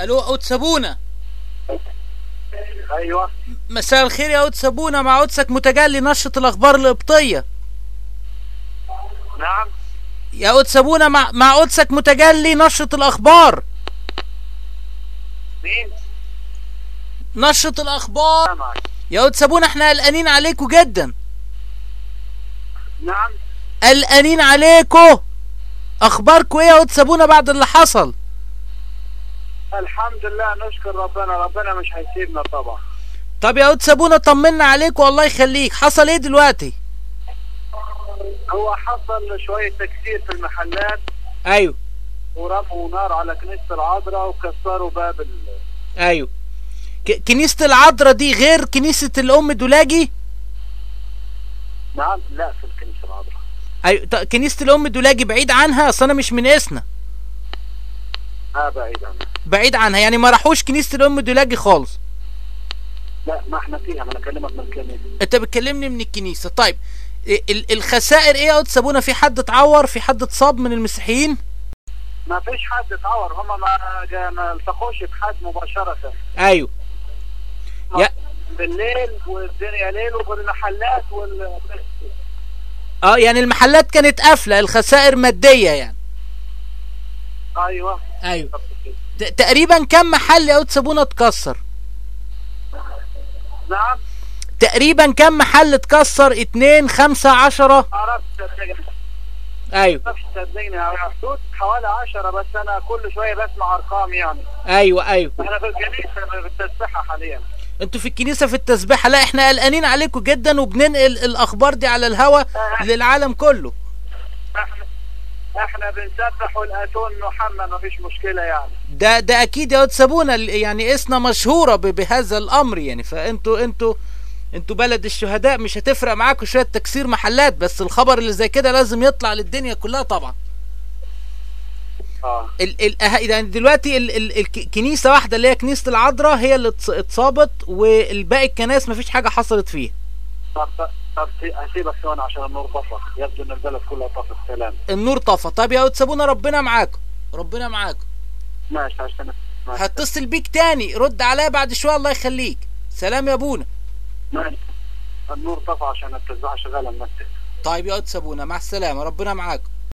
ألو قدس سابونا. أيوه. مساء الخير يا قدس سابونا. مع قدسك متجلي نشرة الأخبار القبطية. نعم. يا قدس سابونا مع مع قدسك متجلي نشرة الأخبار. مين؟ نشرة الأخبار. يا قدس سابونا إحنا قلقانين عليكم جدا. نعم. قلقانين عليكم اخباركم إيه يا قدس سابونا بعد اللي حصل؟ الحمد لله نشكر ربنا. ربنا مش هيسيبنا طبعا. طب يا قدس سابونا طمنا عليكم والله يخليك. حصل إيه دلوقتي؟ هو حصل شوية تكسير في المحلات. أيوه. ورموا نار على كنيسة العذراء وكسروا باب ال... أيوه. ك- كنيسة العذراء دي غير كنيسة الأم دولاجي نعم لا في الكنيسة العذراء. أيوه. كنيسة الأم دولاجي بعيد عنها؟ أصل أنا مش من اسنا. آه بعيد عنها. بعيد عنها يعني ما راحوش كنيسة الأم دولاجي خالص. لا ما إحنا فيها أنا أكلمك من الكنيسة. أنت بتكلمني من الكنيسة. طيب ال- ال- الخسائر إيه يا قدس سابونا؟ في حد اتعور؟ في حد اتصاب من المسيحيين؟ ما فيش حد اتعور هما ما ما التقوش بحد مباشرة. أيوه. يا بالليل والدنيا ليل وبالمحلات وال آه يعني المحلات كانت قافلة الخسائر مادية يعني. أيوه. أيوه. تقريبا كم محل قدس سابونا اتكسر؟ نعم. تقريبا كم محل اتكسر؟ اتنين خمسة عشرة؟ عرفت أيوه. نفس صدقني. على حدود حوالي 10 بس أنا كل شوية بسمع أرقام يعني. أيوه أيوه. إحنا في الكنيسة في التسبيحة حاليا. أنتوا في الكنيسة في التسبيحة؟ لا إحنا قلقانين عليكم جدا وبننقل الأخبار دي على الهوا للعالم كله. إحنا بنسبح والاتون محمد ما فيش مشكلة يعني. ده ده أكيد يا سابونا يعني اسنا مشهورة ب- بهذا الأمر يعني. فأنتوا أنتوا أنتوا بلد الشهداء مش هتفرق معاكم شوية تكسير محلات بس الخبر اللي زي كده لازم يطلع للدنيا كلها طبعا. آه. ال ال يعني دلوقتي ال ال الكنيسة واحدة اللي هي كنيسة العذراء هي اللي اتص- اتصابت والباقي الكنائس مفيش حاجة حصلت فيها. هسيبك ثواني عشان النور طفى. يبدو ان البلد كلها طفت سلام. النور طفى. طب يا واد سابونا. ربنا معاكم. ربنا معاكم. ماشي عشان. هتصل بيك تاني. رد عليا بعد شوية الله يخليك. سلام يا أبونا. ماشي. النور طفى عشان التسبيحه شغاله طيب يا واد سابونا. مع السلامة. ربنا معاكم.